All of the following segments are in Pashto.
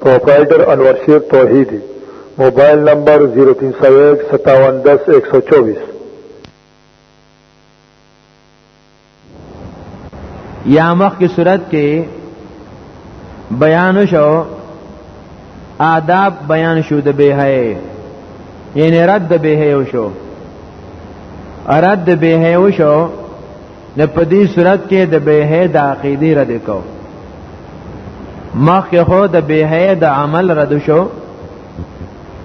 پروپرائیٹر انور شیر توحیدی موبائل نمبر 03015710124 یا مخ کی صورت کې بیان شو آداب بیان شو د بهای یعنی رد بهای شو رد بهای شو نه په دې صورت کې د بیه د عقیده رد کو مخ کې خو د بیه د عمل رد شو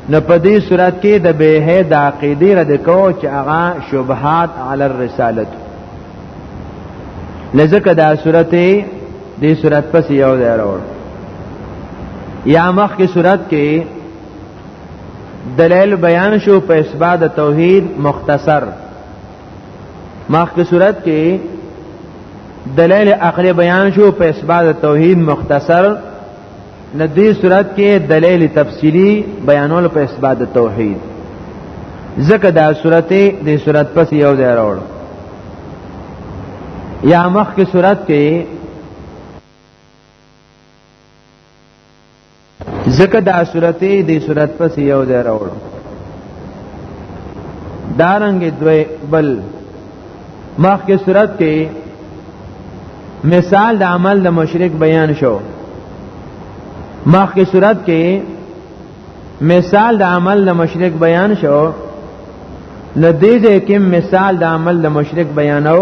نه په دې صورت کې د بیه د عقیده رد کو چې هغه شبهات علی الرسالت لزکه دا صورت دې صورت پس یو دی راوړ یا مخ کې صورت کې دلیل بیان شو په اثبات توحید مختصر مخکې صورت کې دلایل عقلی بیان شو په اثبات توحید مختصر نه دې صورت کې دلایل تفصیلی بیانول په اثبات توحید ځکه دا صورت دې صورت پس یو ځای راوړ یا مخکې صورت کې ځکه دا صورت دې صورت پس یو ځای راوړو دارنګ دوی بل مخ کې صورت کې مثال د عمل د مشرک بیان شو مخ کې صورت کې مثال د عمل د مشرک بیان شو لدې دې کې مثال د عمل د مشرک بیانو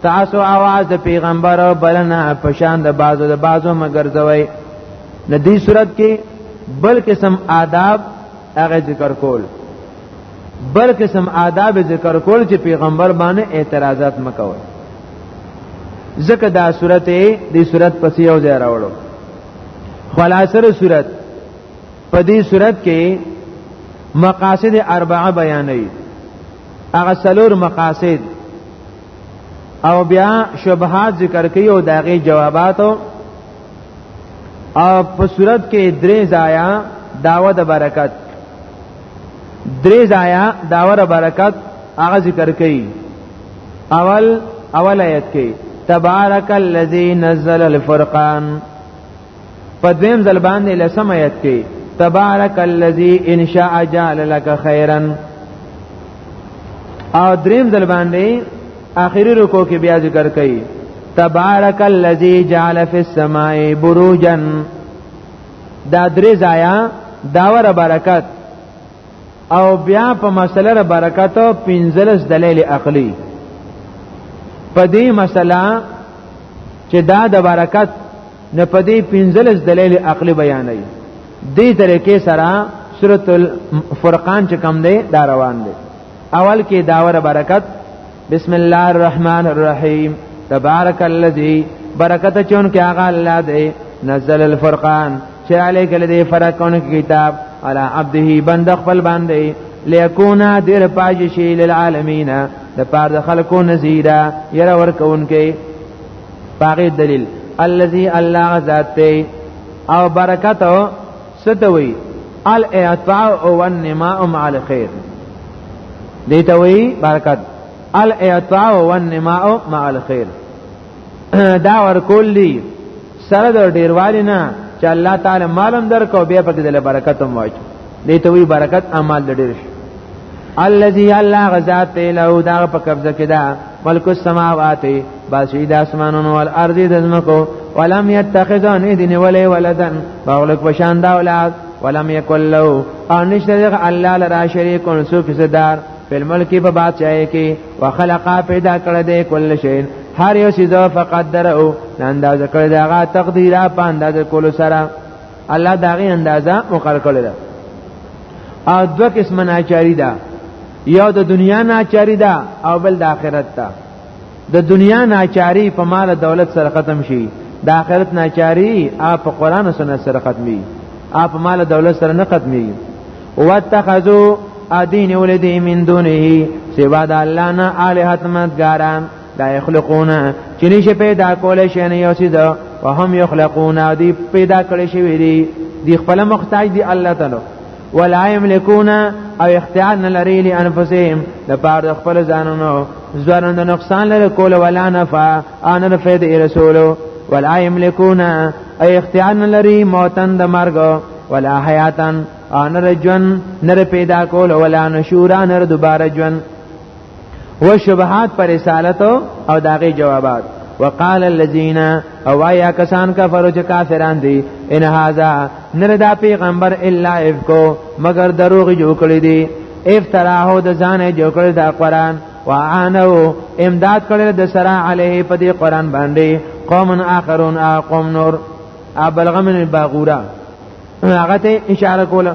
تاسو आवाज د پیغمبر او بلنه پشان د بازو د بازو مگر زوي د دې صورت کې بل قسم آداب هغه ذکر کول بل قسم آداب ذکر کول چې پیغمبر باندې اعتراضات مکوي ځکه دا صورت دې صورت پسې یو ځای راوړو خلاصره صورت په دې صورت کې مقاصد اربعه بیانوي هغه سلور مقاصد او بیا شبهات ذکر کوي او داغه جوابات او په صورت کې درې ځایا داوه د برکت درې ځایا داوه د برکت هغه ذکر کوي اول اول آیت کې تبارک الذی نزل الفرقان په دویم ځل باندې لسم آیت کې تبارک الذی ان شاء جعل لك خیرا او دریم ځل باندې اخیری رکو کې بیا ذکر کړي تبارک الذی جعل فی السماء بروجا دا درې ځایا داور برکت او بیا په مسله را برکت پنځلس دلیل عقلی په دې مسله چې دا د برکت نه په دې پنځلس دلیل عقلی بیانوي دې طریقې سره سورۃ الفرقان چې کم دی دا روان دی اول کې داور برکت بسم الله الرحمن الرحیم تبارک الذی برکت چون کې هغه الله دی نزل الفرقان چې علی کله دی فرقون کتاب علی عبده بند خپل باندې لیکونا دیر پاج شی للعالمین د پار د خلکو نذیرا یره ورکون کې پاغه دلیل الذی الله ذات او برکت ستوي الاعطاء او النماء مع الخير دې ته وی برکت الاعطاء او النماء مع الخير دا ورکول دي سره د ډیروالي نه چې الله تعالی مالم درکو بیا پکې د برکت هم واچو دې ته وی برکت اعمال ډیر شي الذي الله غزا ته له دا په قبضه کې ده ملک السماوات باسید اسمانونو والارض دزمکو ولم يتخذون اذن ولی ولدن مغلق بشان دا اولاد ولم يكن له او نشته دغه الله لرا شریکون سو فسدار په ملک په بادشاہي کې وخلقا پیدا کړ دې کل شی هر یو شی ذو فقدر او انداز کړ دغه تقدیره په انداز کول سره الله دغه اندازه مقرر کړل او دو قسم ناچاری ده دا یو د دنیا ناچاری ده او بل د آخرت ده د دنیا ناچاری په مال دولت سره ختم شي د آخرت ناچاری اپ په قران او سنت سره ختمي اپ مال دولت سره نه ختمي واتخذوا ادین ولدی من دونه سوا د الله نه الہات مدګاران لا یخلقون چې نشي پیدا کول شي نه یو څه ده وهم یخلقون دی پیدا کړی شي دی خپل مختاج دی الله تعالی ولا یملکون او اختیار نه لري لانفسهم د پاره د خپل ځانونو ځانونو د نقصان لري کول ولا نفع ان نه فید رسول ولا یملکون او اختیار نه لري موتن د مرګ ولا حیاتن ان رجن نه پیدا کول ولا نشوران دوباره جن و شبهات پر رسالت او داغه جوابات وقال الذين او یا کسان کفرو چې کافران دي ان هاذا نر دا پیغمبر الا افکو مگر دروغ جو کړی دي افتراه د ځان جو کړی دا قران وعانو امداد کړی د سرا علیه په دې قران باندې قوم اخرون اقوم نور ابلغ من الباغوره هغه ته اشاره کوله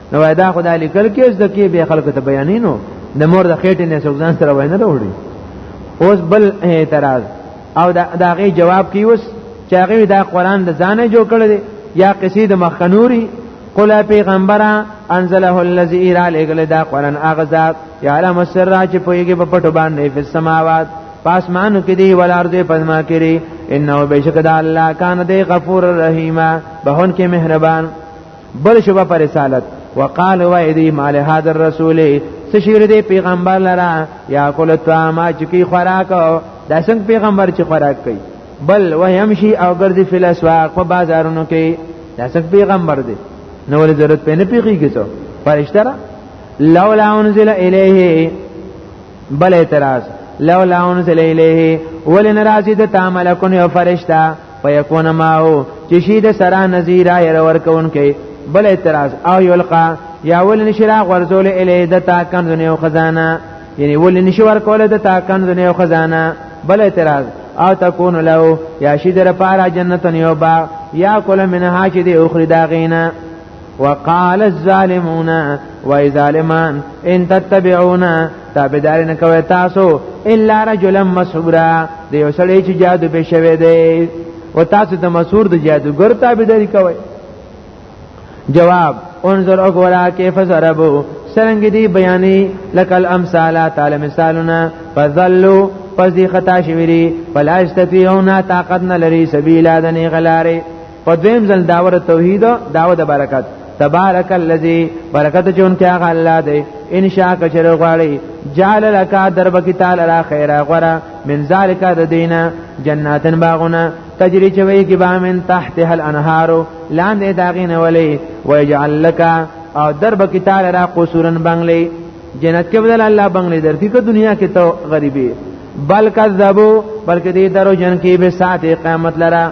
نو دا خدای لیکل کې زده کې به خلکو ته بیانینو د مور د خېټې نه سوزان سره وینه وروړي اوس بل اعتراض او دا داغه جواب کې اوس چې هغه دا قران د ځانه جوړ کړی دی یا قصې د مخنوري قل پیغمبره انزله الذی را لګل دا قران هغه ذات یعلم السر چې پویږي په پټو باندې په سماوات پاسمانو کې دی ولارځه پزما کې دی انه بشک د الله کان دی غفور رحیم بهون کې مهربان بل شبه پر رسالت وقال و ایدی مال هذا الرسول سشیر دی پیغمبر لرا یا کول طعام چکی خوراک دا څنګه پیغمبر چې خوراک کوي بل و يمشي او ګرځي فی الاسواق په بازارونو کې دا څنګه پیغمبر دی نو ول ضرورت پې نه پیږي ته فرشتہ لولا انزل الیه بل اعتراض لولا انزل الیه ولن راضی د تعامل کو نه فرشتہ فیکون ماو چې شي د سرا نذیر ایر ورکون کې بل اعتراض او یلقا یا ولن شرا غرزول الیه د تا کنزونه او خزانه یعنی ولن شور کوله د تا کنزونه او خزانه بل اعتراض او تکون له یا شي در پارا جنت یو باغ یا کول منها چې دی اخری داغینا وقال الظالمون وای ظالمان ان تتبعون تابعدار نه کوي تاسو الا رجلا مسحورا د یو سړی چې جادو به شوی دی او تاسو د مسحور د جادوګر تابعداري کوي جواب انظر اغورا کیف ضربو سرنګ دی بیانې لکل امثالات تعالی مثالونه فذلوا پس دی خطا شویری فلا استطيعون طاقت نه لري سبیلا د نه غلاره په دویم ځل داور توحید داو د برکت تبارک الذی برکت جون کې هغه الله دی ان شاء کچر غواړي جعل لك درب کی تعالی را خیر غره من ذالک د دینه جناتن باغونه تجری چوي کی با من تحتها الانهار لاندې داغین ولی ويجعل لك او درب کی تعالی را قصورن بنگلي جنت کې بدل الله بنگلي درکې که دنیا کې تو غریبي بل کذبوا بلکې دې درو جن کې به ساعت قیامت لره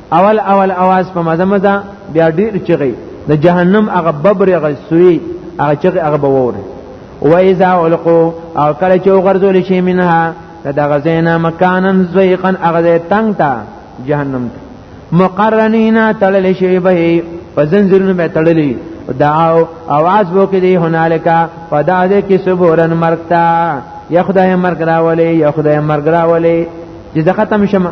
اول اول आवाज په مزه مزه بیا ډیر چغی د جهنم هغه ببر هغه سوی هغه چغی هغه بوره و اذا علقوا او کله چې وغرزول شي منها دغه زینا مکانن زیقن هغه تنگ تا جهنم ته مقرنینا تړل شي به په زنجیرونو به تړلې دعاو आवाज وکړي هنالکا فداده کې صبرن مرتا یا خدای مرګ راولې یا خدای مرګ راولې چې ختم شمه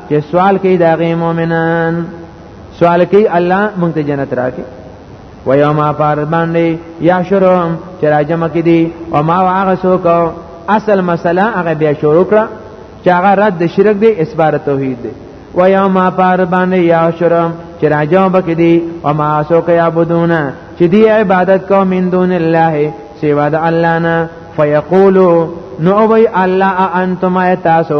چې سوال کوي دا غي مؤمنان سوال کوي الله مونږ ته جنت راکړي و یوم پر باندې یا شروم چې راجم کې دي او ما واغه سوک اصل مسله هغه بیا شروع کړه چې هغه رد شرک دی اسبار توحید دی و یوم پر باندې یا شروم چې راجم بکې دي او ما سوک یعبدون چې دی عبادت کو من دون الله سوا د الله نه فیقولو نو وی الله انتم تاسو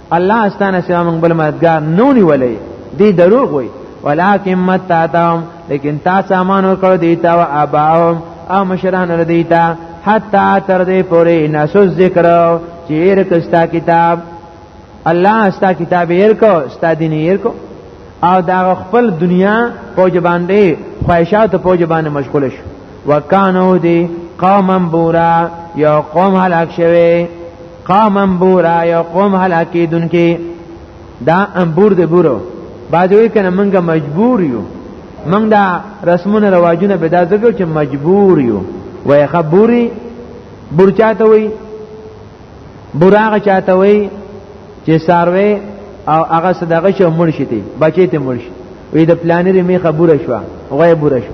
الله استانه سوا موږ بل مددگار نو نیولې دی دروغ وای ولکن متاتهم لیکن تا سامان ورکړ دی تا او اباهم او مشران ور دی تا حتا تر دې پورې نسو ذکر چیر کستا کتاب الله استا کتاب ير کو استا دین ير کو او دا خپل دنیا پوج باندې خواهشات پوج باندې مشغول شو وکانو دی قوما بورا یو قوم هلاک شوی قوما بورا یو قوم هلاکی دونکي دا انبور دی بورو باجوی کنه منګه مجبور یو منګ دا رسمونه رواجونه به دا ځکه چې مجبور یو وای خبوري بور چاته وي براغه چاته وي چې ساروي او هغه صدقه شو مرشتي بچی ته مرشي وې د پلانې می خبره شو غوې بوره شو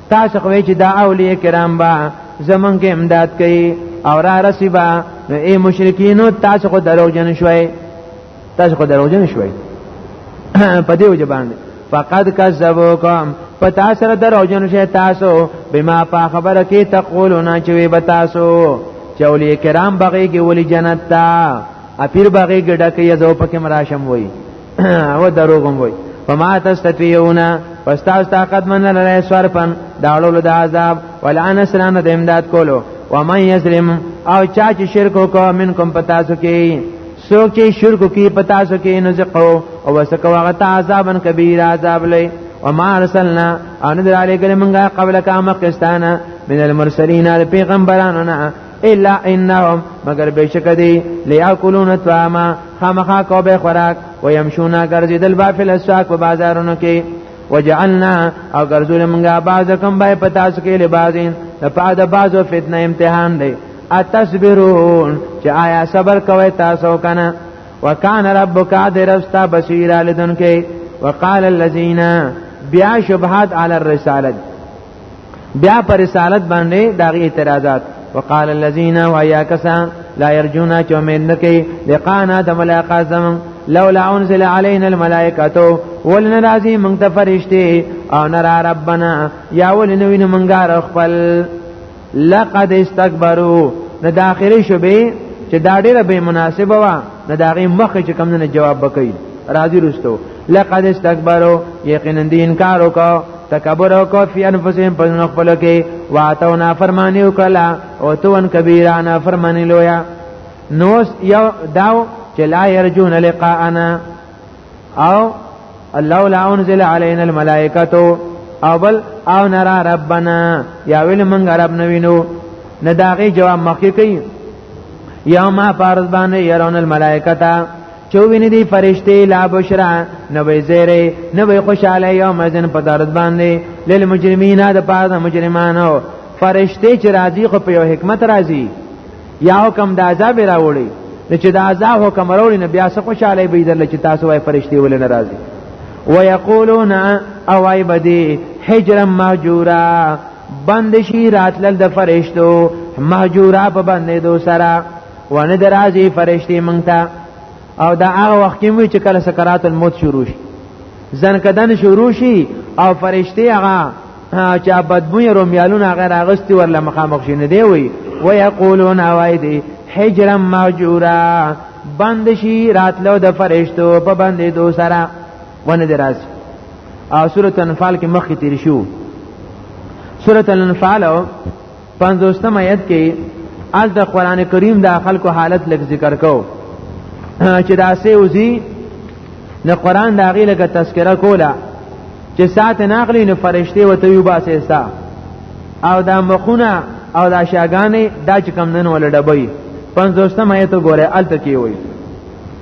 تاسو خو چې دا اولیاء کرام با زمونږه امداد کوي او را رسیبا نو ای مشرکینو تاسو خو دروغجن شوي تاسو خو دروغجن شوي په دې وجه باندې فقد کذبوکم پتا سره دروغجن شي تاسو بما په خبره کې تقولون چې وي بتاسو چې اولیاء کرام بغيږي ولي جنت ته اپیر بغيږي ډکه یزو پکې مراشم وایي او دروغم وای فما تستطيعون فاستاس طاقت من لره صرفن داړو د عذاب ولعن سلام د امداد کولو ومن یسلم او چا چې شرک وکړ منکم پتا سو کې څوک چې شرک کوي پتا سو کې نزقو او وسکو هغه ته عذابن کبیر عذاب لې وما ارسلنا ان در علی کلمنګه قبل کا مکستانه من المرسلین پیغمبرانو نه الا انهم مگر بشک دی لیاکلون طعاما خامخا کو به خوراک و یمشونا ګرځیدل بافل اساق په بازارونو کې وجعلنا او ګرځول موږ بعضکم بای په تاسو کې لبازین د پاد بعضو فتنه امتحان دی اتصبرون چې آیا صبر کوي تاسو کنه وکان ربک درستا بصیر لدن کې وقال الذين بیا شبهات علی الرسالت بیا پر رسالت باندې داغي اعتراضات وقال الذين ويا كسان لا يرجون چومید نکی لقانا د ملاقات زمون لولا انزل علينا الملائکه ولن راضی مونږ ته فرشتي او نرا ربنا یا ولنوین مونږه خپل لقد استكبروا نه د اخري شوبې چې دا ډیره به مناسبه و نه دا غي مخ چې کم نه جواب بکې راضي رستو لقد استكبروا یقینا دې انکار وکاو تکبر او کو فی انفسهم په نو خپل کې واتو نا فرمانی وکلا او تو ان کبیره نا فرمانی لویا نو یو داو چې لا يرجون لقاءنا او الله لا انزل علينا الملائکه او بل او نرا ربنا یا ویل منګ رب نوینو نه داغه جواب مخکې کوي یا ما فرض باندې يرون الملائکه تا چوینه دی فرشته لا بشرا نوې زیره نوې خوشاله یوم ازن په درد باندې للمجرمین د پاره مجرمانو فرشته چې راځي خو په یو حکمت راځي یا حکم د عذاب راوړي نو چې د عذاب حکم راوړي نو بیا څه خوشاله به درل چې تاسو وای فرشتي ول نه راځي ويقولون او ای بدی حجرا مهجورا بند شي راتلل د فرشتو مهجورا په باندې دو سره ونه درازي فرشتي مونږ ته او دا هغه وخت کې وی چې کله سکرات الموت شروع شي ځن کدن شروع شي او فرشتي هغه چا بدبوی رومیالونه غیر اغستی ورله مخامخ شي نه دی وي ويقولون اوایدی حجرا مهجورا بند شي راتلو د فرشتو په باندې دو سره ونه دراز او سورۃ انفال کې مخکې تیر شو سورۃ الانفال پنځوستم آیت کې از د قران کریم د خلکو حالت لږ ذکر کو چې دا سه وزي د قران د غیله کا تذکرہ کولا چې سات ناغلی نو فرشته وته یو باسه استا او دا مخونه او دا شاګانې دا چې کم نن ول ډبې پنځوستم آیت ګوره الته کې وایي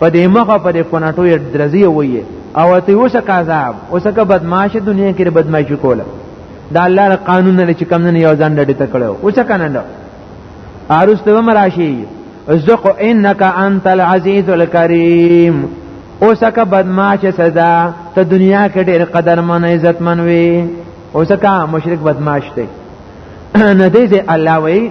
په دې مخه په دې کوناټو یې درځي وایي او ته اوس کاذاب اوس که بدمعاش دنیا کې بدمعشي کوله دا الله ر قانون نه چې کم نه یو ځان ډډه ته کړو اوس کنه نه ارست و مراشی ازق انک انت العزیز الکریم اوس که بدمعاش سزا ته دنیا کې ډېر قدرمن عزت من وي اوس که مشرک بدمعاش دی نه دې الله وایي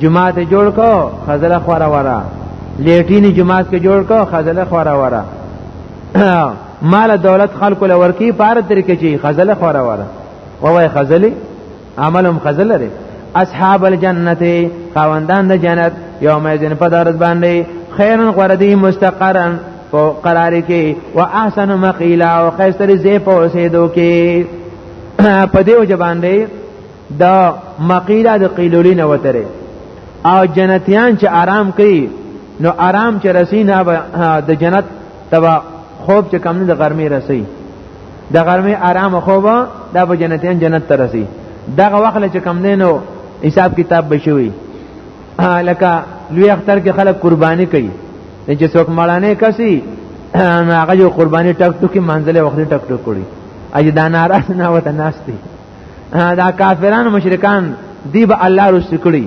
جمعه ته جوړ کو خزله خورا ورا لیټینی جمعه کې جوړ کو خزله خورا ورا مال دولت خلق له ورکی پار تر کې چی خزله خورا ورا وای خزلی عملهم خزله لري اصحاب الجنت خواندان د جنت یوم یذن په درز باندې خیرن غردی مستقرن او قراری کې وا احسن مقیلا او خیستری زی په اوسېدو کې په دیو جبان دی د مقیله د قیلولین وتره او جنتیان چې آرام کوي نو آرام چې رسینا د جنت تبا خوب چې کم نه د غرمې رسی د غرمې آرام خوب دا به جنتیان جنت ته رسی دغه وخت چې کم نه نو حساب کتاب بشوي لکه لوی اختر کې خلک قرباني کوي چې څوک مړانه کسي هغه قرباني ټک ټکی منځله وخت ټک ټک کړي اجدانارا نه وته ناشتي دا کافرانو مشرکان دی به الله رسو کړی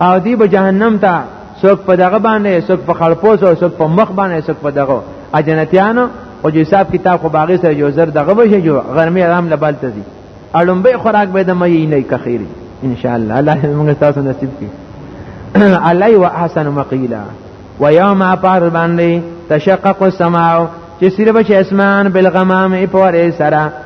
او دی به جهنم ته څوک په دغه باندې څوک په خړپوس او څوک په مخ باندې څوک په دغه اجنتیانو او جو حساب کتاب خو باغی سره جو زر دغه بشي جو غرمه آرام لبال ته دي اړم به خوراک به د مې نه کخيري ان شاء الله الله موږ تاسو نصیب کړي علی و احسن مقیلا و یوم اپار باندې تشقق السماء چې سیر بچ اسمان بالغمام په ور سره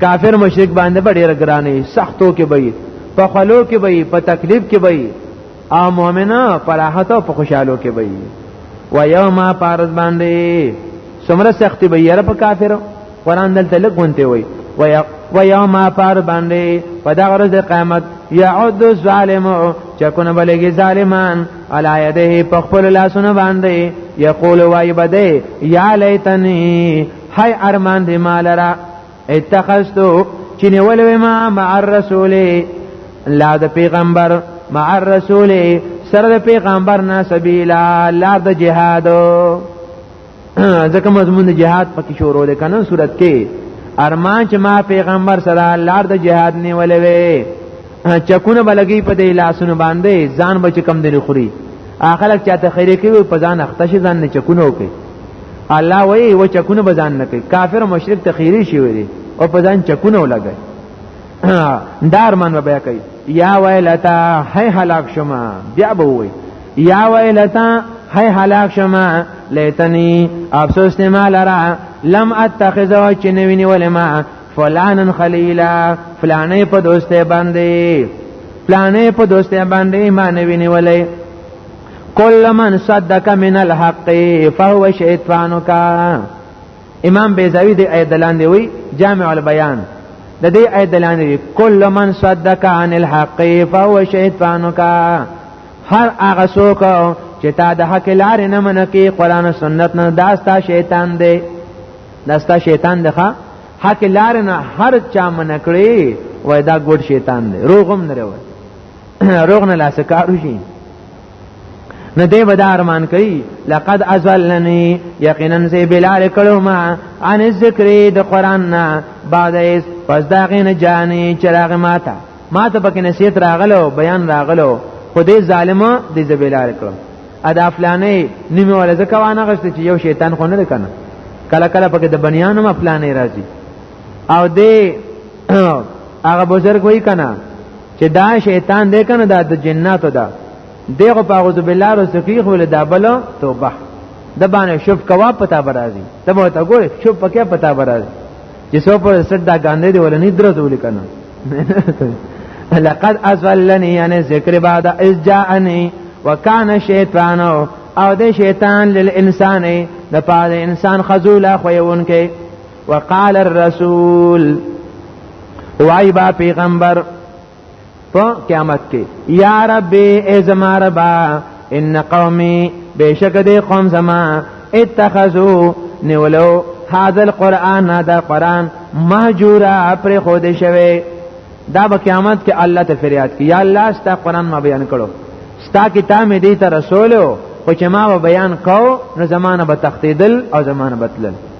کافر مشرک باندې به ډېر ګرانې سختو کې به په خلو کې به په تکلیف کې به او مؤمنه په راحت او په خوشحالو کې به و یوم پارز باندې سمره سختی به یې په کافرو قران دلته لګونته وي و یوم پار باندې په دا ورځ د قیامت یعد الظالم چکونه بلګي ظالمان علی یده په خپل لاسونه باندې یقول وای بده یا لیتنی هاي ارمان دې مال را اتخذتو چې نیولې ما مع الرسول لا د پیغمبر مع الرسول سره د پیغمبر نه سبیلا لا د جهاد ځکه مضمون د جهاد پکې شروع دی کنه صورت کې ارمان چې ما پیغمبر سره لار د جهاد نیولې وي چکونه بلګي په دې لاسونو باندې ځان بچ کم دی خوري اخلک چاته خیره کوي په ځان اختش ځان نه چکونه وکي الله وایي و چکونه بزان نه کوي کافر او مشرک تخیری شي وي او په ځان چکونه ولګي دار من بیا کوي یا ویلتا هی هلاک شما بیا به وي یا ویلتا هی هلاک شما لیتنی افسوس نه مال را لم اتخذو چې نویني ولما فلانن خلیلا فلانه په دوسته باندې فلانه په دوسته باندې ما نویني ولې کل من صدق من الحق فهو شیطانک امام بیزاوی د آیت لاندې وی جامع البیان د دې آیت لاندې وی کل من صدق عن الحق فهو شیطانک هر هغه څوک چې تا د حق لار نه منکه قران او سنت نه داستا شیطان دی داستا شیطان دی حق لار نه هر چا منکړي وای دا ګډ شیطان دی روغم نه وای روغ نه لاس کارو شي نه دی به دا ارمان کوي لقد ازلنی یقینا زی بلال کړو ما عن الذکر د قران نه بعد اس پس دا غینه جانې چراغ ماته ماته پکې نصیحت راغلو بیان راغلو خو دې ظالم دې زبلال کړو ادا فلانې نیمه ولا زکه وانه غشت چې یو شیطان خو نه کنه کله کله پکې د بنیانو ما فلانې راځي او دې هغه بزرګ وای کنه چې دا شیطان دې کنه دا د جناتو ده دغه په اعوذ بالله رسفیخ ول دا بل توبه د باندې شوف کوا پتا برازي ته به تا ګوره شوف پکې پتا برازي چې سو پر سټ دا ګاندې دی ولني درځول کنه لقد ازلني يعني ذکر بعد اذ جاءني وكان شیطان او د شیطان للانسان د پاره انسان خذولا خویون کې وقال الرسول وای با پیغمبر په قیامت کې یا رب ای زما ربا ان قومي بشک دې قوم زما اتخذو نیولو هاذا القرآن دا قرآن مهجورا پر خود شوی دا به قیامت کې الله ته فریاد کی یا الله ستا قرآن ما بیان کړو ستا کتاب می دې ته رسولو خو چې ما بیان کو نو زمانه به تختیدل او زمانه بتلل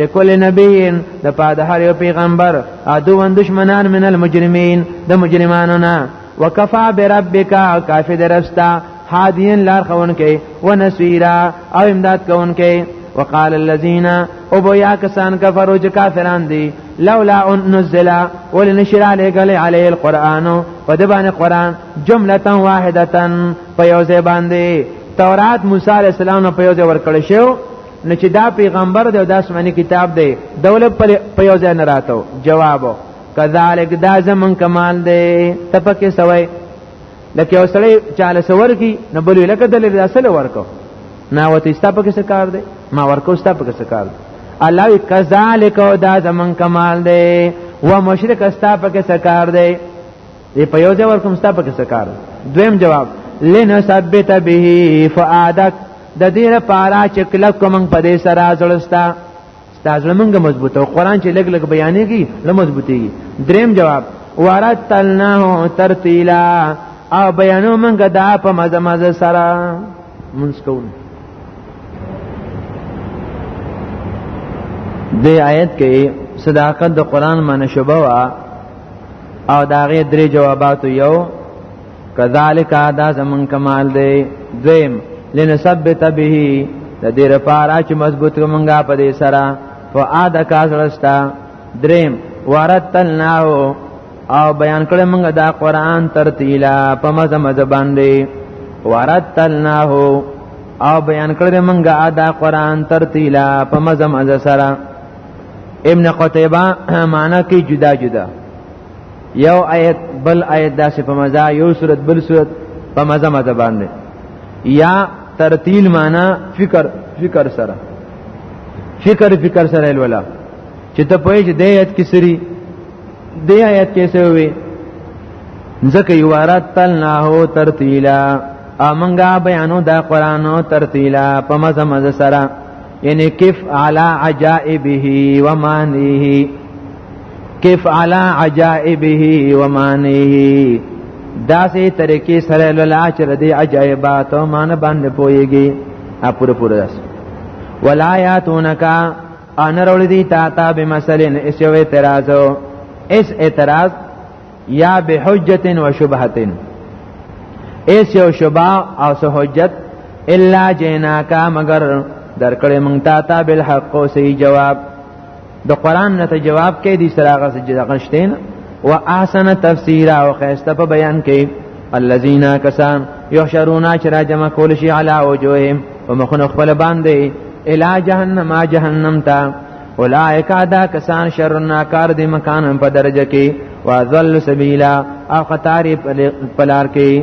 لکل نبیین د پاد هر یو پیغمبر ادو ون دشمنان من المجرمین د مجرمانو نه وکفا بربک کافی درستا هادین لار خون کې ونسیرا او امداد کون کې وقال الذين ابو يا کسان کفروا چې کافران دي لولا انزل ولنشر عليك عليه القران فدبان القران جمله واحده په یو ځای باندې تورات موسی عليه السلام په یو ځای ورکړ شو نو چې دا پیغمبر دی او دا سمانی کتاب دی دولت په یو ځای نه راتو جواب کذالک دا زمون کمال دی تپکه سوی لکه اوسړی چاله سور کی نه بلې لکه دلې اصل ورکو نه وته ستا پکې څه کار دی ما ورکو ستا پکې څه کار دی الله وی کذالک دا زمون کمال دی و مشرک ستا پکې څه کار دی دی په یو ځای ورکوم ستا پکې څه کار دویم جواب لنثبت به فؤادک د دې لپاره چې کله کوم په دې سره ځړستا تاسو موږ مضبوطه قرآن چې لګ لګ بیانېږي له مضبوطي دریم جواب ورتلناه ترتیلا او بیانو موږ دا په مزه مزه سره مونږ کوو د آیت کې صداقت د قرآن معنی شوبه او داغه درې جوابات یو کذالک دا زمون کمال دی دویم لنثبت به د دې لپاره چې مضبوط کومنګا په دې سره فعاد کاسرستا دریم ورتلناه او بیان کړه موږ دا قران ترتیلا په مزه مزه باندې ورتلناه او بیان کړه موږ دا قران ترتیلا په مزه مزه سره ابن قتیبه معنی کې جدا جدا یو آیت بل آیت داسې په مزه یو صورت بل صورت په مزه مزه باندې یا ترتیل معنا فکر فکر سره فکر فکر سره الولا چې ته په دې آیت کې سری دې آیت کې څه وي ځکه یو آیات تل نه هو ترتیلا امنګا بیانو دا قران او ترتیلا په مزه مزه سره یعنی کف علی عجائبه و معنیه کیف علی عجائبه و معنیه دا سه طریقې سره لاله چې د عجایبات او معنی باندې پويږي ا پوره پوره داس ولایاتونک ان رول دی تا تا به مثلا اس یو اعتراض اس اعتراض یا به حجت و شبهت اس یو شبا او سه حجت الا جناکا مگر درکړې مونږ تا تا بالحق او صحیح جواب د قران نه ته جواب کې دي سره هغه چې غشتین و احسن تفسیر او خیسته په بیان کې الذين کسان يحشرون چې را جمع کول شي علی وجوههم په مخونو خپل باندې الی جهنم جهنم تا اولائک ادا کسان شر ناکار دی مکان په درجه کې واذل سبیلا او خطاری پلار کې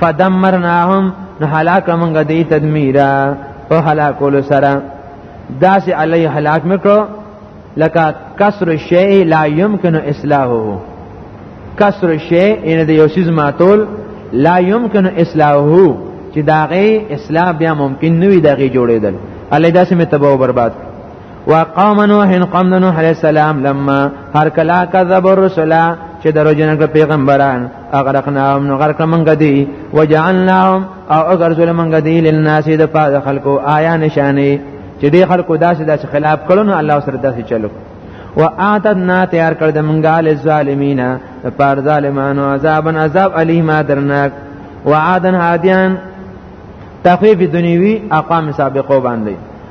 فدمرناهم نو هلاک موږ دې تدمیرا په هلاکول سره داس علی هلاک میکړو لکه کسر شیء لا یمکن اصلاحه کسر شیء ان د یو سیز ماتول لا یمکن اصلاحه چې داغه اصلاح بیا ممکن نه وي دغه جوړېدل الله داسې می تباہ او برباد وقوم نوح قوم نوح علیہ السلام لما هر کلا کذب الرسل چې درو جنګ پیغمبران اغرقناهم نو غرق منګ دی وجعلناهم او اگر ظلم منګ دی للناس د پاد خلقو آیا نشانی چې دی خلقو داسې داسې خلاف کړو نو الله سره داسې چلو واعتدنا تیار کړ د منګا للظالمین د پار ظالمانو عذابن عذاب الیما درناک وعادن هادیان تخفیف دنیوی اقام سابقو باندې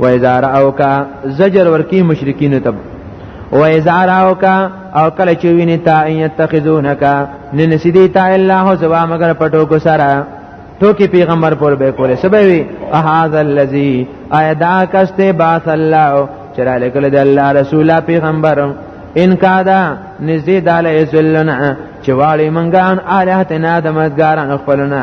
و اذا راوک زجر ورکی مشرکین تب و اذا راوک او کله چې ویني تا ان يتخذونک نن سیدی تا الا هو زوا مگر پټو کو سره ټوکی پیغمبر پر به کوله سبوی اهذا الذی ایدا کسته باث الله چرا لکل د الله رسول پیغمبر ان کادا نزدې داله ذلنا چې واړی منګان الہتنا د مدګاران خپلنا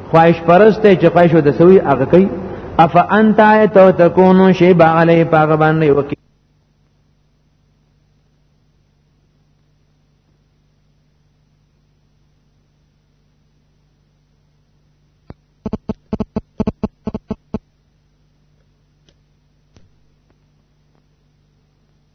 خواهش پرسته چې خواهش د سوی هغه کوي اف انت ایت تکونو شی با علی پاغ باندې وکي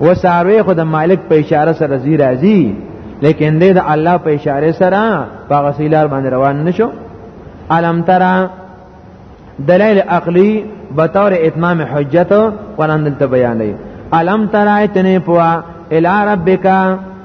و ساروی خو د مالک په اشاره سره زی راځي لیکن دې د الله په اشاره سره په غسیلار باندې روان نشو علم ترا دلیل عقلی به طور اتمام حجت وړاندې ته بیانې علم ترا اتنه پوا الی ربک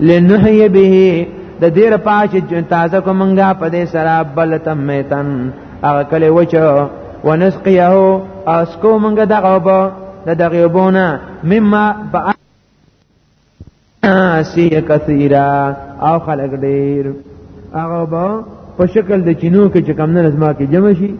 لنحی به د دې لپاره چې تازه کومنګا په دې سره بل تمیتن هغه کله وچو ونسقيه اس کومنګا دغه وبو د دغه وبونه مما با سی کثیرا او خلق ډیر هغه وبو په شکل د چینو کې چې کم نه لازمه کې جمع شي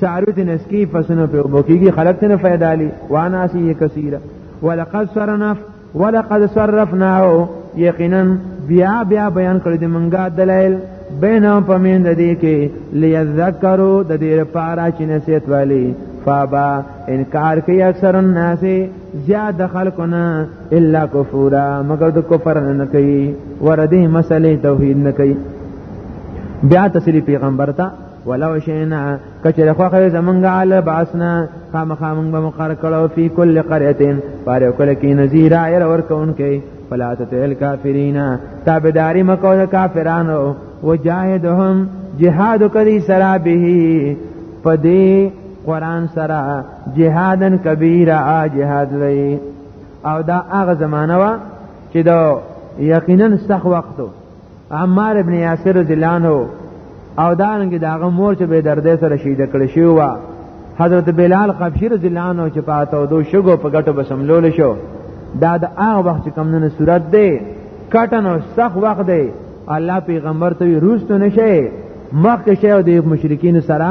سعرو ته نسکی فسنو په وبو کېږي خلق ته نه فائدہ علي وانا سی کثیرا ولقد سرنا ولقد صرفناه یقینا بیا بیا بیان کړی دی منګه دلایل بینه پمین د دې کې لیذکروا د دې لپاره چې نصیحت والی فابا انکار کوي اکثر الناس زیاد خلقنا الا کفورا مگر د کفر نه کوي ورده مسلې توحید نه کوي بیا تسلی پیغمبر ته ولو شئنا کچره خو خیر زمونږ علی باسنا خامخا مونږ به مقر کړو فی کل قريه پر کل کی نذیر ایر ور کونکي فلا تتل کافرین تابعداری مکو د کافرانو وجاهدهم جهاد کړي سرا به پدې قران سرا جهادن کبیره جهاد لئی او دا هغه زمانہ وا چې دا یقینا سخت وختو عمار ابن یاسر رضی الله عنه او دانګ داغه مور چې به دردې سره شهید کړی شو وا حضرت بلال قبشی رضی الله عنه چې پاته او دو شګو په ګټو بسملول شو دا د هغه وخت کم نه صورت دی کټن او سخت وخت دی الله پیغمبر ته روستو نشي مخکې شه د مشرکین سره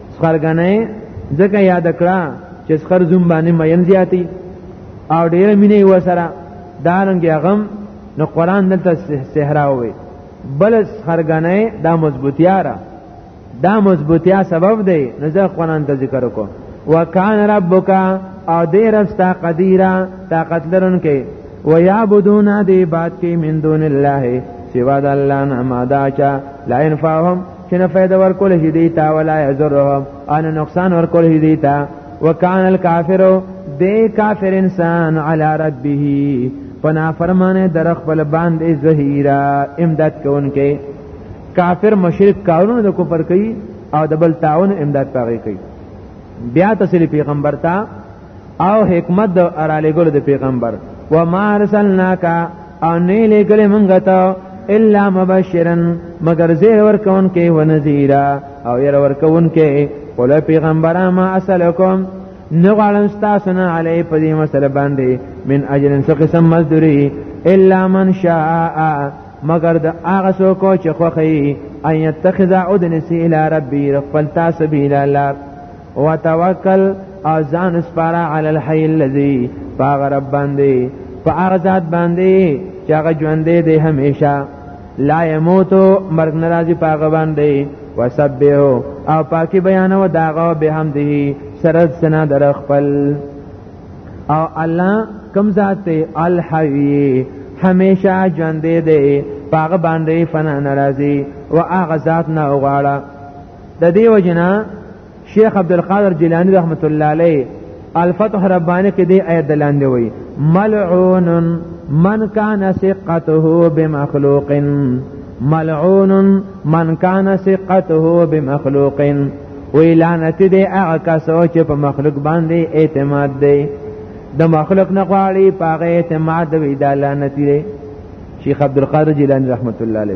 سخرګنې ځکه یاد کړه چې سخر زوم باندې مین زیاتی او ډیر مینه و سره دارنګ غم نو قران دلته صحرا وي بل سخرګنې دا مضبوطیا را دا مضبوطیا سبب دی نو ځکه قران ته ذکر وکړه وکان ربک او دې رستا قدیرا طاقت لرونکې ويعبدون دې باد کې من دون الله سوا د الله نه ماده چا لا ينفعهم چې نه فائدہ ورکول شي دی تا ولا یزرهم ان نقصان ورکول شي دی تا وکان الکافر دی کافر انسان علی ربه پنا فرمانه در خپل باندې زهیرا امداد کوونکې کافر مشرک کارونه د کفر کوي او د بل تعاون امداد پاره کوي بیا تسلی پیغمبر ته او حکمت د اراله ګل د پیغمبر و ما ارسلناک او نه لګل مونږ ته الا مبشرا مگر زیر ورکون کې و نذیرا او ير ورکون کې قول پیغمبره ما اسلکم نو غالم تاسو نه علی په دې مسله باندې من اجر څه قسم مزدوری الا من شاء مگر د هغه څوک چې خوخی ان يتخذ عدن سیل ربی رفل تاسو بیل الله وتوکل او ځان سپاره علی الحی الذی باغ رب باندې په هغه ذات باندې چې هغه ژوندې دی همیشه لا یموتو مرګ ناراضی په هغه باندې وسبه او پاکی بیانو داغه به هم دی سره سنا در خپل او الله کم ذات دی الحی همیشه ژوندې دی پاغه باندې فنا ناراضي او هغه ذات نه وغواړه د دې وجنا شیخ عبد القادر جیلانی رحمت الله علیه الفتح ربانی کې دی آیت دلاندې وایي ملعون من کان ثقته بمخلوق ملعون من کان ثقته بمخلوق وی لعنت دی هغه کسو چې په مخلوق باندې اعتماد دی د مخلوق نه غواړي په هغه اعتماد وی دا لعنت دی شیخ عبد القادر جیلانی رحمت الله علیه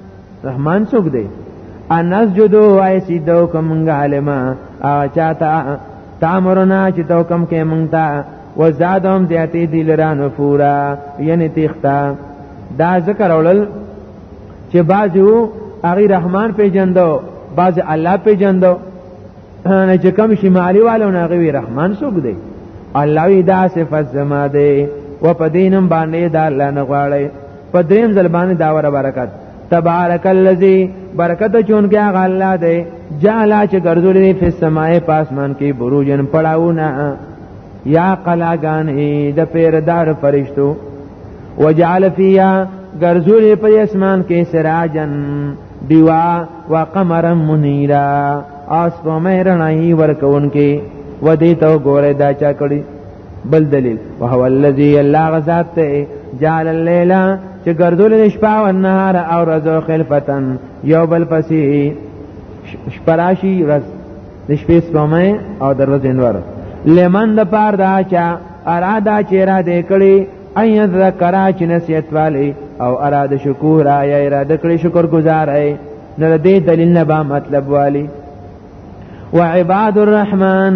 رحمان څوک دی انس جدو ای سیدو کومنګ علما او چاته تامرنا چې تو کم کې مونږ ته وزادهم دیاتی دی لرا نفورا یعنی تیختا دا ذکر اولل چې بعضو اغي رحمان پیجندو بعض الله پیجندو نه چې کم شمالي والو نه غوي رحمان څوک دی الله وی دا صفات زما دی و په دینم باندې دا الله نه غواړي په دریم ځل باندې دا وره برکت تبارک الذی برکت چون کې هغه الله دی جعل چې ګرځولې په سماي پاسمان کې بروجن پړاونه یا قلاګان د پیردار فرشتو وجعل فیها ګرځولې په اسمان کې سراجن دیوا وقمرا منیرا اس په مې رڼایي ورکون کې ودی ته ګوره دا چا کړی بل دلیل وهو الذی الله غزاد ته جعل الليل چې ګرځول شپه او نهار او ورځ خلفتن یو بل پسې شپراشی ورځ د شپې سپمه او د ورځې انور لمن د پار دا چا اراده چې را دې کړی اي ذکر چې نسیت والی او اراده شکور یا اراده کړی شکر گزار اي نو دې دلیل نه با مطلب والی وعباد الرحمن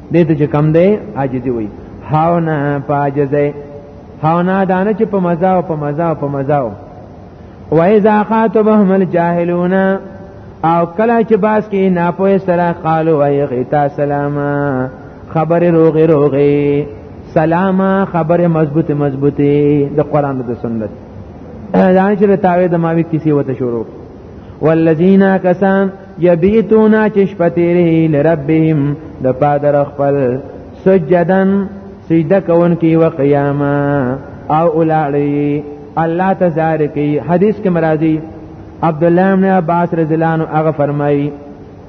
دې ته چې کم دی عاجزي وي هاونه پاجزه هاونه دانه چې په مزا او په مزا او په مزا و اذا خاطبهم الجاهلون او کله چې باس کې ناپوه سره قالو اي غتا سلاما خبر روغي روغي سلاما خبر مضبوط مضبوطي د قران د سنت دا چې تاوي د ماوي کیسه وته شروع والذین کسان یبیتونا چشپتیری لربهم د پادر خپل سجدن سجده کون کی و قیاما او اولاړی الله تزار کی حدیث کې مرادی عبد الله بن عباس رضی الله عنه هغه فرمایي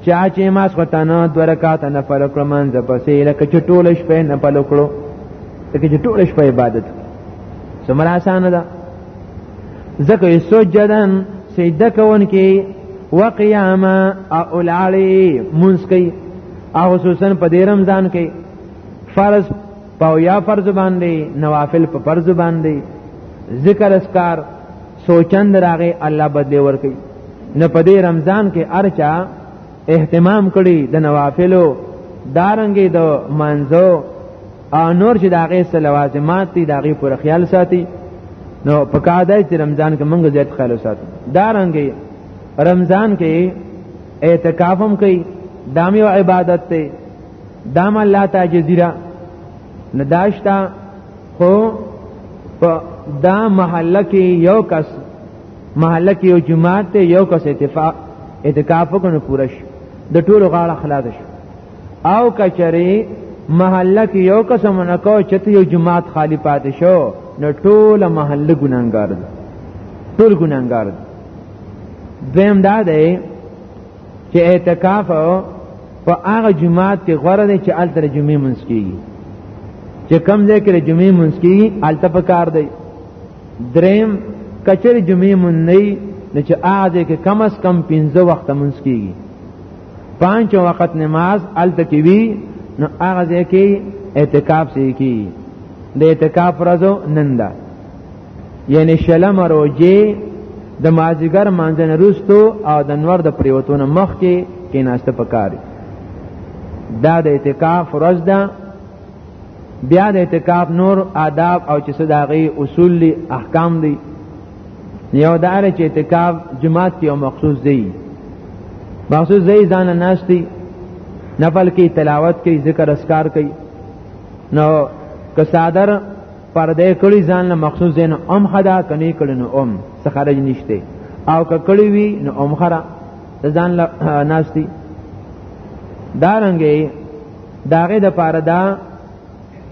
چا چې ما سختانه دوه رکعات نه فل کړم منځ پسې لکه چې ټول شپه نه فل کړو لکه چې ټول شپه عبادت سمرا آسان ده ځکه سجدن سجده کون کې وقیاما او العلی منس کوي او خصوصا په دې رمضان کې فرض په یا فرض باندې نوافل په فرض باندې ذکر اسکار سوچند راغې الله بدلی ور کوي نه په دې رمضان کې ارچا اهتمام کړي د نوافلو دارنګي د دا منځو او نور چې دا غي لوازمات دي دا غي پر خیال ساتي نو په قاعده چې رمضان کې موږ زیات خیال ساتو دا رنګي رمضان کې اعتکاف هم کوي دامي او عبادت ته دام الله تعجزیرا نداشتا خو په دا محله کې یو کس محله کې یو جماعت ته یو کس اتفاق اعتکاف وکړو پوره شي د ټولو غاړه خلاص شي او کچری محله کې یو کس منکو چې ته یو جماعت خالی پاتې شو نو ټول محله ګناګار دي ټول ګناګار دي دویم دا دی چې اعتکاف په هغه جماعت کې غوړه دي چې التر جمعې منځ کیږي چې کم ځای کې جمعې منځ کیږي الته په کار دی دریم کچری جمعې منځ نه نه چې هغه کې کم از کم 15 وخت منځ کیږي پنځ وخت نماز الته کې وی نو هغه ځکه اعتکاف سي کی د اعتکاف ورځو نن ده یعنی شلم روجه د مازیګر مانځنه روستو او د نور د پریوتونه مخ کې کې ناشته پکاري دا د اعتکاف ورځ ده بیا د اعتکاف نور آداب او چې صداغي اصول دي احکام دي یو دار چې اعتکاف جماعت کې او مخصوص دی مخصوص دی ځان ناشتي نفل کې تلاوت کوي ذکر اسکار کوي نو که صادر پردې کړي ځان له مخصوص دین ام خدا کني کړي نو ام څه خارج نشته او که کړي وي نو ام خره ځان له ناشتي دارنګي داغه د پاره دا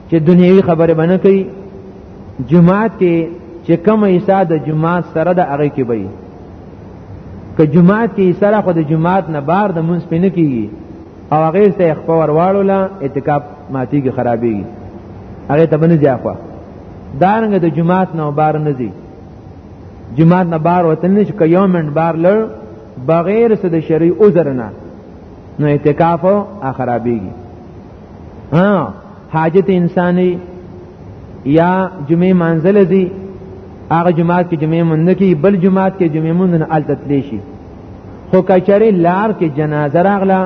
چې دنیوي خبره باندې کوي جمعات کې چې کوم حصہ د جمعات سره د هغه کې وي که جمعات کې حصہ را خو د جمعات نه بار د مونږ پینې کیږي او هغه سه خبر واړو لا اعتکاف ماتي کې خرابېږي هغه ته باندې ځاخوا دارنګ د جمعات نه بار نه دي جمعات نه بار وتل نشي که یو منټ بار لړ بغیر څه د شرعي عذر نه نو اعتکاف خرابېږي ها حاجت انساني یا جمعه منزل دي هغه جماعت کې جمعه مونږ نه کې بل جماعت کې جمعه مونږ نه الته تلی شي خو کچره لار کې جنازه راغله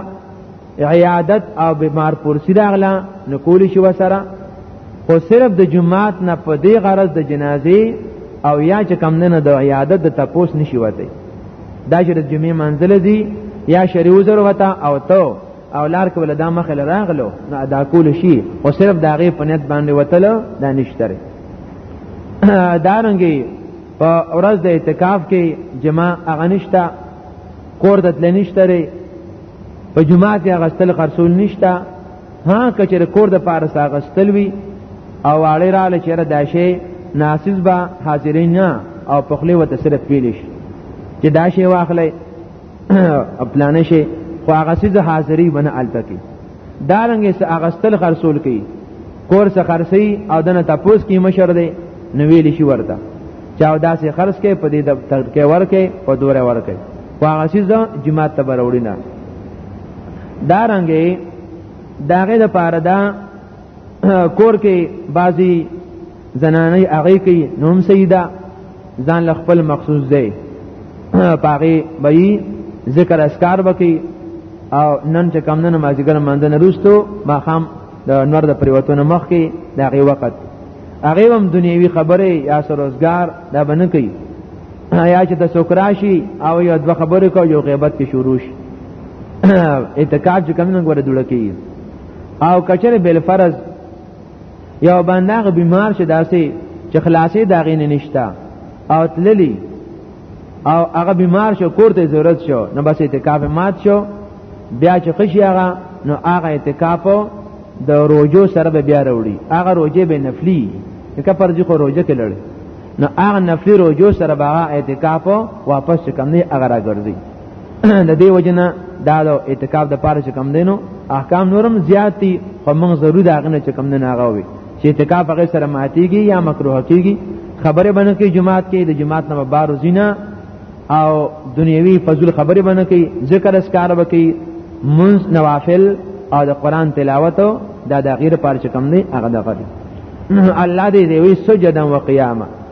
عیادت او بیمار پرسی راغله نو کولی شي وسره خو صرف د جماعت نه په دې غرض د جنازې او یا چې کم نه د عیادت د تپوس نشي وته دا چې د جمعې منزل دي یا شریوزر وته او تو او لار کې ول دا مخه راغلو نو ادا کول شي او صرف دا غي په نیت باندې وتل دا نشته دارنګي په ورځ د اعتکاف کې جما اغنشتا کور د تلنشتره په جمعه کې غسل خرصول نشتا ها کچره کور د پارس غسل وی او اړه را لچره داشه ناسز با حاضرین نه او پخلی وته صرف پیلش چې داشه واخلې خپلانه شي خو هغه سیزه حاضری بنه الته کی دارنګ سه اغستل خرصول کی کور سه خرصي او دنه تپوس کی مشر دی نو ویل شي ورته چا داسې خرص کې په دې د ترکه ورکه په دوره ورکه خو هغه سیزه جماعت ته بروړي نه دارنګ داغه د پاره دا کور کې بازی زنانه هغه کې نوم سیدا ځان له خپل مخصوص دی پاغي بئی ذکر اسکار وکي او نن چې کم نن مازیګر مانځ نه روستو ما خام د نور د پریوتونه مخ کې د هغه وخت هغه هم دنیوي خبره یا سروزګار دا بنه کوي یا چې د سوکراشي او یو د خبرې کو یو غیبت کې شروع شي اعتکاف چې کم نن غوړه جوړه کی او کچره بل فرض یو بنده غ بیمار شي داسې چې خلاصې داغې نه نشتا او تللی او هغه بیمار شو کور ته ضرورت شو نو بس اعتکاف مات شو بیا چې خشي هغه نو هغه اعتکاف د روجو سره به بیا وروړي هغه روجه به نفلی که پر ځخه روجه کې لړ نو هغه نفلی روجو سره به اعتکاف واپس کم نه هغه راګرځي د دې وجنه دا د اعتکاف د پاره چې کم دینو احکام نورم زیات دي خو موږ ضرور دا غنه چې کم نه هغه وي چې اعتکاف هغه سره ماتيږي یا مکروه کیږي خبره باندې کې جماعت کې د جماعت نه بارو زینا او دنیوي فضل خبره باندې کې ذکر اسکار وکي منز نوافل او د قران تلاوت دا د غیر پاره چې کم نه هغه دغه الله دې دې وي سجدا وقیاما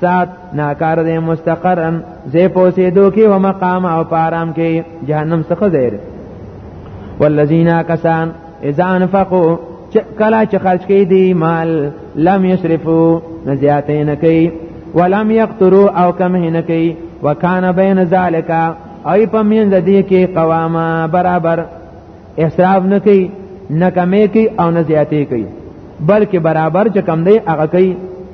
سات ناکار دی مستقرن زی پوسی دو کی و مقام او پارام کی جهنم سخه زیر والذین کسان اذا انفقوا کلا چې خرج کړي دی مال لم یسرفو نزیاتې نه کوي ولم یقترو او کم نه کوي وکانه بین ذالک ای په مین د دې کې قوامه برابر احساب نه کوي نه کمې کوي او نه زیاتې کوي بلکې برابر چې کم دی هغه کوي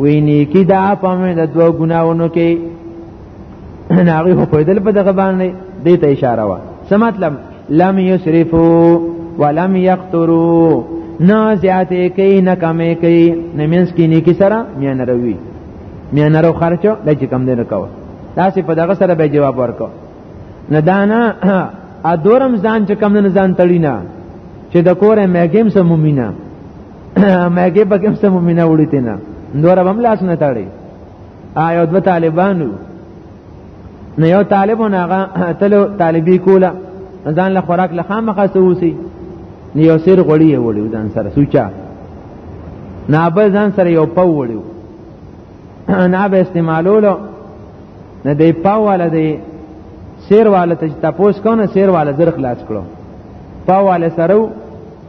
ویني کی دا په مې د دوه ګناونو کې ناغي خو پیدل په دغه باندې دې ته اشاره وا څه مطلب لم یسرفو ولم یقترو نه زیاتې کوي نه کمې کوي نه مینس کې نه کې سره میان روي میان رو خرچو د چې کم دې نه کوي تاسو په دغه سره به جواب ورکو نه دانا ا دورم ځان چې کم نه ځان تړینا چې د کورې مګیم سم مومینه مګه په کوم سم مینه وړي تینا نور هم لاس نه تړي آیا د طالبانو نه یو طالبون هغه تلو طالبي کوله ځان له خوراک له خامخه سوسی نه یو سیر غړی وړي ځان سره سوچا نه به ځان سره یو پاو وړي نه به استعمالولو نه دی پاو ولا دی سیر والا ته تاسو کو نه سیر والا زر خلاص کړو پاو والا سره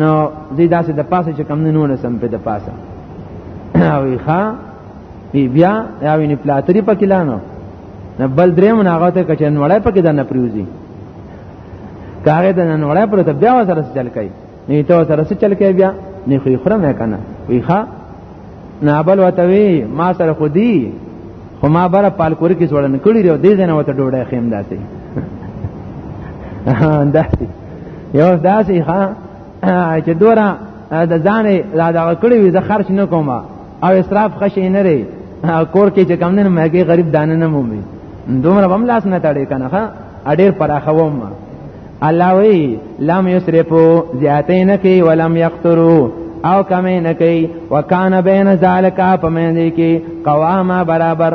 نو زی داسې د پاسه چې کم نه نونه سم په د پاسه وی ښا بی بیا یا ویني پلاتری پکې لانو نه بل درې مون هغه ته کچن وړای پکې دا نه پریوزی کاغه د نن وړای پر ته بیا سره چل کوي نه ته سره چل کوي بیا نه خو خره نه کنه وی ښا نه بل وتوی ما سره خودي خو ما بره پالکور کې سوړن کړی دی دې ځنه وته ډوډۍ خیم داسې داسې یو داسې ښا چې دورا د ځان لا دا کړی وي زه خرج نه کوم او اسراف خشې نه لري کور کې چې کم نه مګي غریب دانه نه مومي دومره هم لاس نه تړي کنه ها اډیر پراخوم الله وی لم یسرفو زیاتین کی ولم یقترو او کمین کی وکانه بین ذالک په معنی کی قواما برابر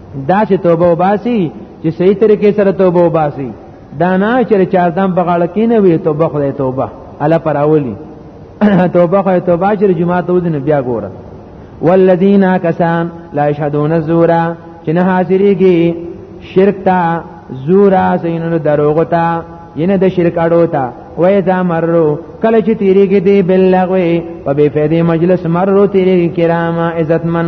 دا چې توبه وباسي چې صحیح طریقې سره توبه وباسي دا نه چې چا دم بغاړه کینه وي توبه خدای توبه الا پراولي توبه خو توبه چې جمعه ته ودنه بیا ګوره والذین کسان لا یشهدون الزور چې نه حاضرېږي شرک تا زور اسینو دروغ تا ینه د شرک اړو تا وای ځا مرو کله چې تیریږي دی بلغوي په بے فائدې مجلس مرو تیریږي کرام عزتمن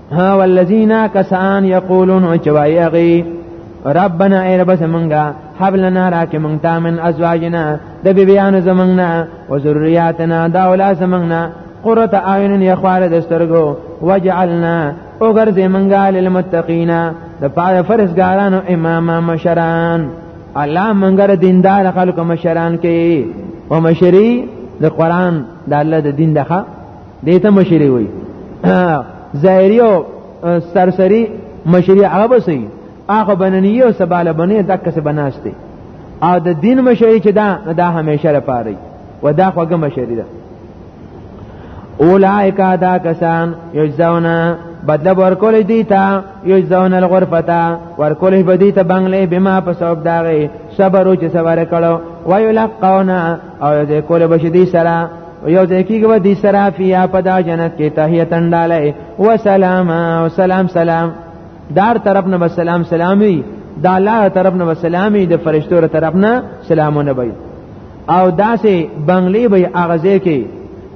ها والذین کسان یقولون چوایغی ربنا ای رب زمونږه حب لنا راکه مونږ ته من ازواجنا د بیبیانو زمونږه او ذریاتنا د اولاد زمونږه قرۃ اعین یخوار د سترګو وجعلنا او ګرځې مونږه للمتقین د پاره فرزګارانو امام مشران الله مونږه دیندار خلکو مشران کې او مشری د قران د الله د دین دغه دیته مشری وای ظاهری او سرسری مشری هغه بسې هغه بننی او سباله بنی دک څه بناسته او د دین مشری چې دا دا همیشه لپاره و دا خوګه مشری ده اولائک دا کسان یجزاونا بدل ورکول دی تا یجزاون الغرفتا ورکول به دی ته بنگلې بما په سبب داغه صبر او چې صبر کړو ویلقونا او دې کول بشدي سره یو ځای کېږي به دي سره فیا په دا جنت کې تحیتن ډاله و سلام او سلام سلام دار طرف نه سلام سلامي د الله طرف نه سلامي د فرشتو تر طرف نه سلامونه وي او داسې بنگلې به اغازه کې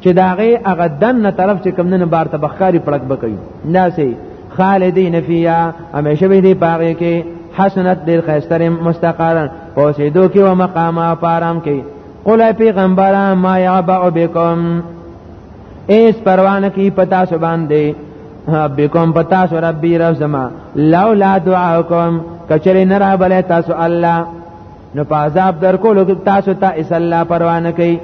چې داغه هغه دن طرف چې کم نه بار ته بخاري پړک بکوي ناسي خالدین فیا همیشه به دې پاره کې حسنت ډیر خیستر مستقرن پوسیدو کې و مقام او پارام کې قل اے پیغمبر ما یعبع بكم ایس پروانه کی پتا سو باندې بكم پتا سو ربی رب زما لولا دعاکم کچری نه را بل تاسو الله نو په عذاب در کولو کې تاسو ته اس الله پروانه کوي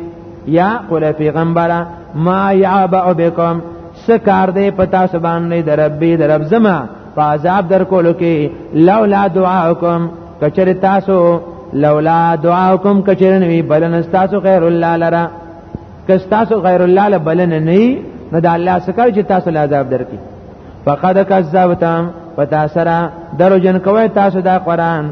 یا قل پیغمبر ما یعبع بكم سکار دې پتا سبحان دې دربي درب زما په عذاب در کولو کې لولا دعاکم کچر تاسو لولا دعاکم کچر نوی بلن تاسو خیر الله لرا کس تاسو غیر الله له بلن نه نه د الله سکار چې تاسو له عذاب درکې فقد کذبتم پتا سره درو جن کوي تاسو دا قران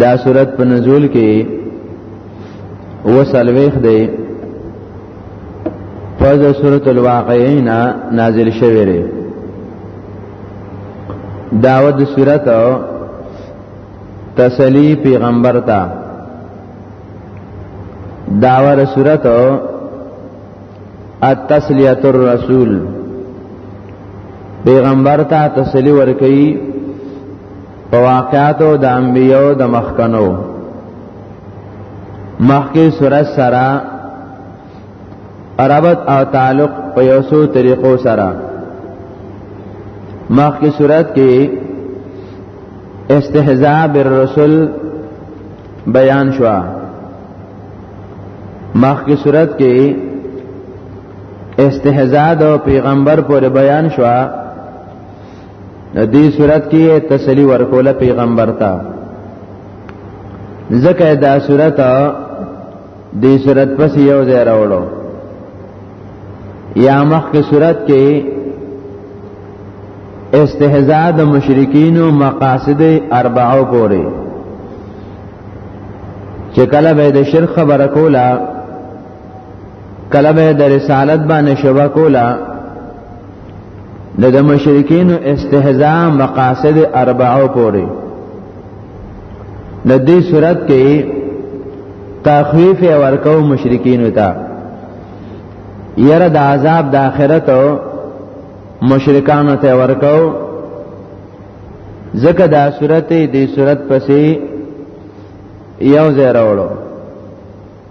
دا صورت په نزول کې وسلويخ دی پس سورۃ الواقعین نازل شوه لري داوود د سورۃ تسلی پیغمبر ته داور سورۃ التسلیۃ الرسول پیغمبر ته تسلی ورکړي په واقعاتو د انبیو د مخکنو مخکې سورت سره عربت او تعلق په یو څو طریقو سره مخکې صورت کې استهزاء بالرسل بیان شو مخکې صورت کې استهزاء د پیغمبر پر بیان شو دې صورت کې تسلی ورکوله پیغمبر ته ځکه دا صورت دې صورت پس یو ځای راوړو یا مخ کې صورت کې استهزاء د مشرکین او مقاصد اربعو پورې چې کله به د شرک خبره کوله کله به د رسالت باندې شوبه کوله د د مشرکین استهزاء مقاصد اربعو پورې د دې صورت کې تخویف ورکو مشرکین ته یره د عذاب د آخرت مشرکان ته ورکو ځکه دا صورت دې صورت پسې یو ځای راوړو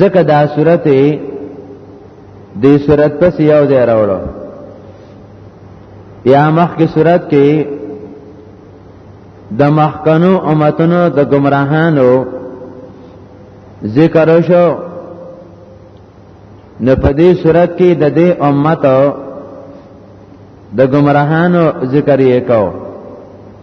ځکه دا صورت دې صورت پس یو ځای راوړو یا مخ کې صورت کې د مخکنو امتونو د گمراهانو ذکر شو نو په دې صورت کې د دې امت د گمراهانو ذکر یې کوو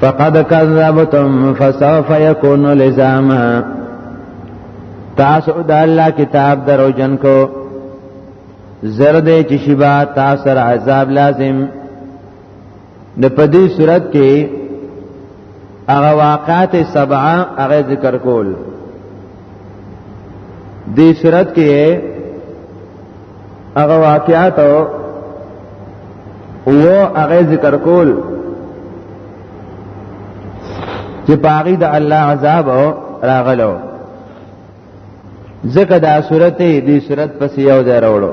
فقد كذبتم فسوف يكون لزاما تاسو د الله کتاب درو جن کو زرد چې شبا تاسو عذاب لازم د پدې صورت کې هغه واقعات سبعه هغه ذکر کول دې صورت کې هغه واقعات او هغه ذکر کول چې پاغي د الله عذاب راغلو ځکه دا صورت دې صورت پس یو ځای راوړو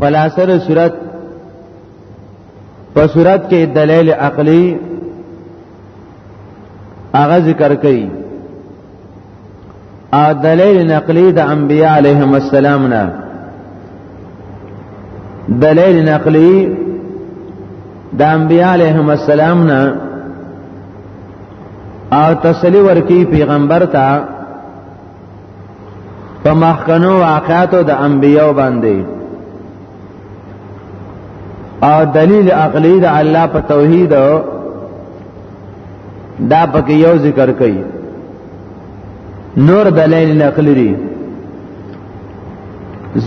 خلاصره صورت په صورت کې دلیل عقلی هغه ذکر کړي او دلیل نقلی د انبیاء علیهم السلام نه دلیل نقلی د انبیاء علیهم السلام نه او تسلی ورکی پیغمبر ته په مخکنو واقعاتو د انبیو باندې او دلیل عقلی د الله په توحید دا پکې یو ذکر کړي نور دلیل نقلی دي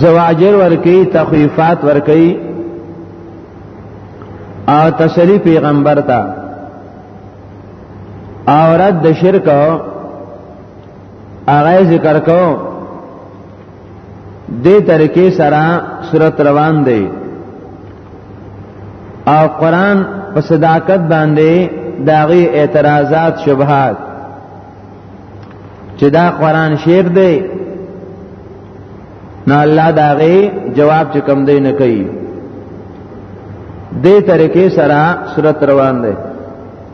زواجر ورکی تخویفات ورکی او تسلی پیغمبر تا او رد شرک هغه ذکر کو دې طریقې سره صورت روان دی او قران په صداقت باندې داغي اعتراضات شبهات چې دا قران شعر دی نه الله داغي جواب چې کم دی نه کوي دې طریقې سره صورت روان دی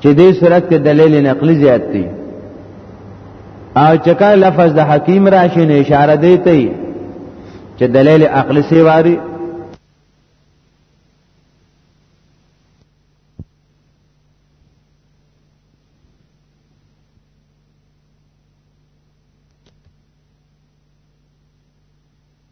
چې دې صورت کې دلیل نقلی زیات دی او چکه لفظ د حکیم راشي نه اشاره دی ته چې دلیل عقلی سی واري